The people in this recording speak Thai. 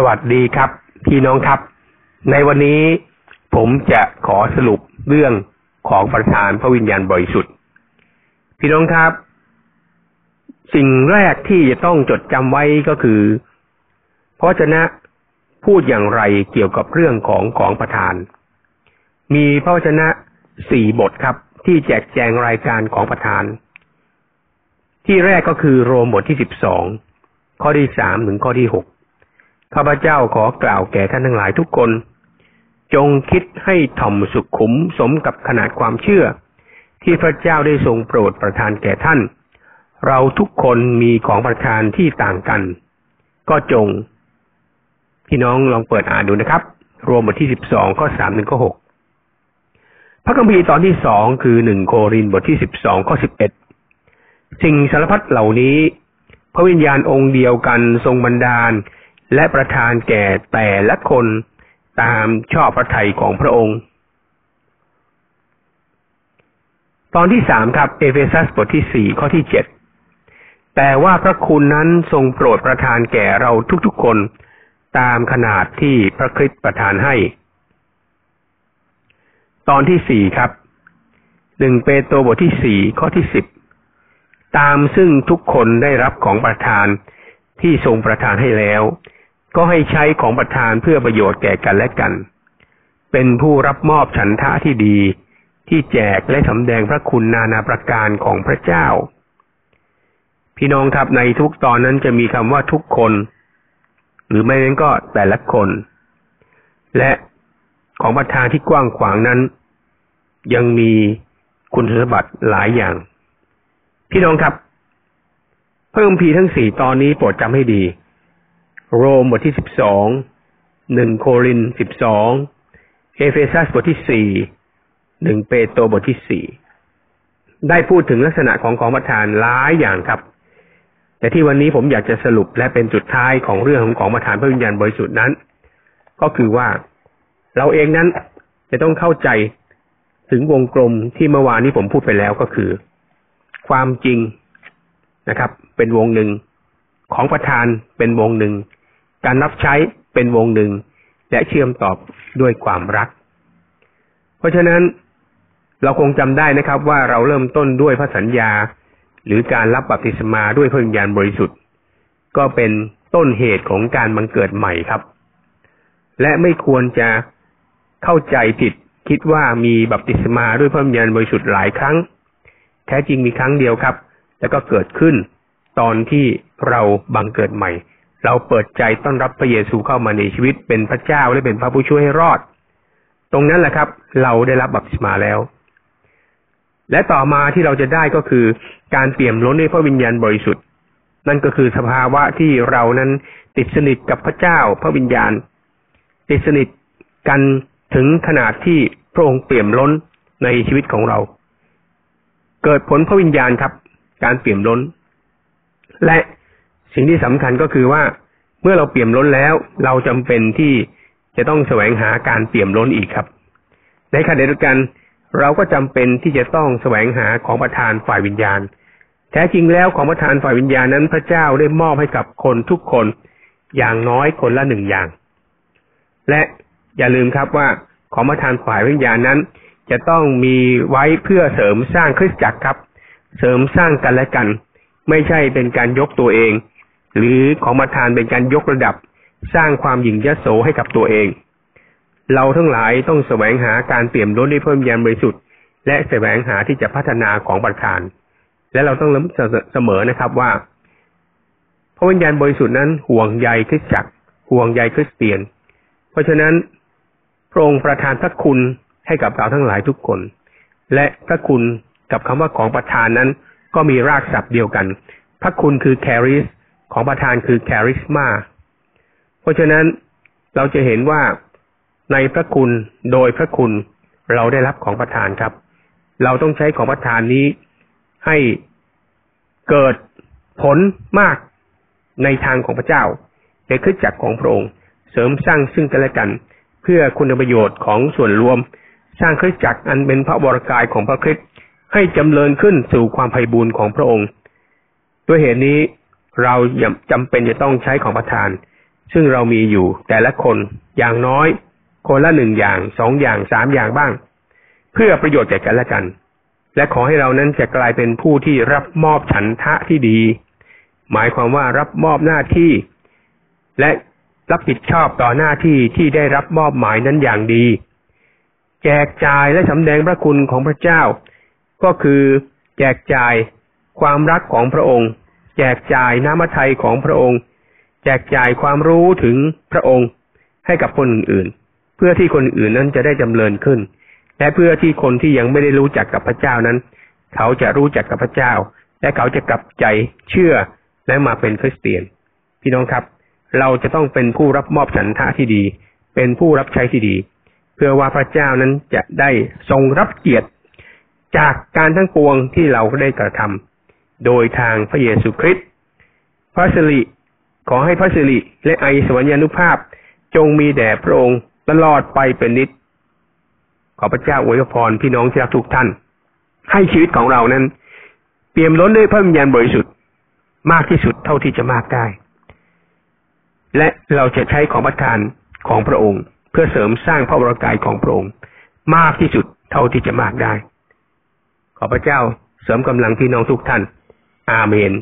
สวัสดีครับ พี่น้องครับ ในวันนี้ผมจะขอสรุปเรื่องของประธานพระวิญญาณบริสุทธิ์ พี่น้องครับ สิ่งแรกที่จะต้องจดจำไว้ก็คือพระชนะพูดอย่างไรเกี่ยวกับเรื่องของของประธาน มีพระวจนะสี่บทครับ ที่แจกแจงรายการของประธาน ที่แรกก็คือโรมบทที่สิบสองข้อที่สามถึงข้อที่หก ข้าพเจ้าขอกล่าวแก่ท่านทั้งหลายทุกคน จงคิดให้ถ่อมสุขขุมสมกับขนาดความเชื่อ ที่พระเจ้าได้ทรงโปรดประทานแก่ท่าน เราทุกคนมีของประทานที่ต่างกัน ก็จง พี่น้องลองเปิดอ่านดูนะครับ รวมบทที่สิบสองข้อสามถึงข้อหกพระคัมภีร์ตอนที่สองคือหนึ่งโครินบทที่สิบสองข้อสิบเอ็ดสิ่งสารพัดเหล่านี้ พระวิญญาณองค์เดียวกันทรงบันดาล และประทานแก่แต่ละคนตามชอบพระทัยของพระองค์ ตอนที่สามครับ เอเฟซัสบทที่สี่ข้อที่เจ็ดแต่ว่าพระคุณนั้นทรงโปรดประทานแก่เราทุกๆคน ตามขนาดที่พระคริสต์ประทานให้ ตอนที่สี่ครับหนึ่งเปโตรบทที่สี่ข้อที่สิบตามซึ่งทุกคนได้รับของประทานที่ทรงประทานให้แล้ว ก็ให้ใช้ของประทานเพื่อประโยชน์แก่กันและกัน เป็นผู้รับมอบฉันทะที่ดี ที่แจกและสำแดงพระคุณนานาประการของพระเจ้า พี่น้องครับในทุกตอนนั้นจะมีคำว่าทุกคน หรือไม่นั้นก็แต่ละคน และของประทานที่กว้างขวางนั้น ยังมีคุณสมบัติหลายอย่าง พี่น้องครับ เพิ่มพีทั้งสี่ตอนนี้โปรดจำให้ดี โรมบทที่สิบสองหนึ่งโครินสิบสองเอเฟซัสบทที่สี่หนึ่งเปโตรบทที่สี่ได้พูดถึงลักษณะของของประทานหลายอย่างครับ แต่ที่วันนี้ผมอยากจะสรุปและเป็นจุดท้ายของเรื่องของของประทานพระวิญญาณบริสุทธิ์นั้น ก็คือว่าเราเองนั้นจะต้องเข้าใจถึงวงกลมที่เมื่อวานนี้ผมพูดไปแล้วก็คือ ความจริงนะครับ เป็นวงหนึ่งของประธานเป็นวงหนึ่ง การรับใช้เป็นวงหนึ่ง และเชื่อมต่อด้วยความรัก เพราะฉะนั้นเราคงจำได้นะครับ ว่าเราเริ่มต้นด้วยพระสัญญา หรือการรับบัพติศมาด้วยพระวิญญาณบริสุทธิ์ ก็เป็นต้นเหตุของการบังเกิดใหม่ครับ และไม่ควรจะเข้าใจผิดคิดว่ามีบัพติศมาด้วยพระวิญญาณบริสุทธิ์หลายครั้ง แท้จริงมีครั้งเดียวครับ แล้วก็เกิดขึ้นตอนที่เราบังเกิดใหม่ เราเปิดใจต้อนรับพระเยซูเข้ามาในชีวิตเป็นพระเจ้าและเป็นพระผู้ช่วยให้รอด ตรงนั้นแหละครับ เราได้รับบัพติศมาแล้ว และต่อมาที่เราจะได้ก็คือ การเปี่ยมล้นด้วยพระวิญญาณบริสุทธิ์ นั่นก็คือสภาวะที่เรานั้นติดสนิทกับพระเจ้า พระวิญญาณ ติดสนิทกันถึงขนาดที่พระองค์เปี่ยมล้นในชีวิตของเรา เกิดผลพระวิญญาณครับ การเปี่ยมล้น และ สิ่งที่สำคัญก็คือว่าเมื่อเราเปี่ยมล้นแล้ว เราจำเป็นที่จะต้องแสวงหาการเปี่ยมล้นอีกครับ ในขณะเดียวกัน เราก็จำเป็นที่จะต้องแสวงหาของประทานฝ่ายวิญญาณ แท้จริงแล้วของประทานฝ่ายวิญญาณนั้นพระเจ้าได้มอบให้กับคนทุกคนอย่างน้อยคนละหนึ่งอย่าง และอย่าลืมครับว่าของประทานฝ่ายวิญญาณนั้น จะต้องมีไว้เพื่อเสริมสร้างคริสตจักรครับ เสริมสร้างกันและกัน ไม่ใช่เป็นการยกตัวเอง หรือของประทานเป็นการยกระดับสร้างความหยิ่งยโสให้กับตัวเอง เราทั้งหลายต้องแสวงหาการเปี่ยมล้นด้วยเพิ่มยานบริสุทธิ์และแสวงหาที่จะพัฒนาของประทาน และเราต้องเสมอนะครับว่าพระวิญญาณบริสุทธิ์นั้นห่วงใยคริสจักร ห่วงใยคริสเตียน เพราะฉะนั้นพระองค์ประทานพระคุณให้กับเราทั้งหลายทุกคน และพระคุณกับคำว่าของประทานนั้น ก็มีรากศัพท์เดียวกัน พระคุณคือ charis ของประธานคือแคริสมาเพราะฉะนั้นเราจะเห็นว่าในพระคุณโดยพระคุณเราได้รับของประธานครับ เราต้องใช้ของประธานนี้ให้เกิดผลมากในทางของพระเจ้าในขึ้นจักของพระองค์ เสริมสร้างซึ่งกันและกัน เพื่อคุณประโยชน์ของส่วนรวม สร้างคริสจักรอันเป็นพระบรกายของพระคริสต์ให้จำเริญขึ้นสู่ความไพ่บูรณ์ของพระองค์ ด้วยเหตุนี้ เราจำเป็นจะต้องใช้ของประทาน ซึ่งเรามีอยู่แต่ละคนอย่างน้อย คนละหนึ่งอย่างสองอย่างสามอย่างบ้าง เพื่อประโยชน์แก่กันและกัน และขอให้เรานั้นจะกลายเป็นผู้ที่รับมอบฉันทะที่ดี หมายความว่ารับมอบหน้าที่ และรับผิดชอบต่อหน้าที่ที่ได้รับมอบหมายนั้นอย่างดี แจกจ่ายและสำแดงพระคุณของพระเจ้า ก็คือแจกจ่ายความรักของพระองค์ แจกจ่ายน้ำมัทยของพระองค์ แจกจ่ายความรู้ถึงพระองค์ให้กับคนอื่นๆ เพื่อที่คนอื่นนั้นจะได้จำเริญขึ้น และเพื่อที่คนที่ยังไม่ได้รู้จักกับพระเจ้านั้น เขาจะรู้จักกับพระเจ้า และเขาจะกลับใจเชื่อและมาเป็นคริสเตียน พี่น้องครับ เราจะต้องเป็นผู้รับมอบฉันทะที่ดี เป็นผู้รับใช้ที่ดี เพื่อว่าพระเจ้านั้นจะได้ทรงรับเกียรติจากการทั้งปวงที่เราได้กระทำ โดยทางพระเยซูคริสต์พระสิริขอให้พระสิริและไอสวรรยานุภาพ จงมีแด่พระองค์ตลอดไปเป็นนิจขอพระเจ้าอวยพรพี่น้องที่รักทุกท่าน ให้ชีวิตของเรานั้น เปี่ยมล้นด้วยพระวิญญาณบริสุทธิ์มากที่สุดเท่าที่จะมากได้ และเราจะใช้ของประทานของพระองค์ เพื่อเสริมสร้างพระวรากายของพระองค์ มากที่สุดเท่าที่จะมากได้ ขอพระเจ้าเสริมกำลังพี่น้องทุกท่าน อาเมน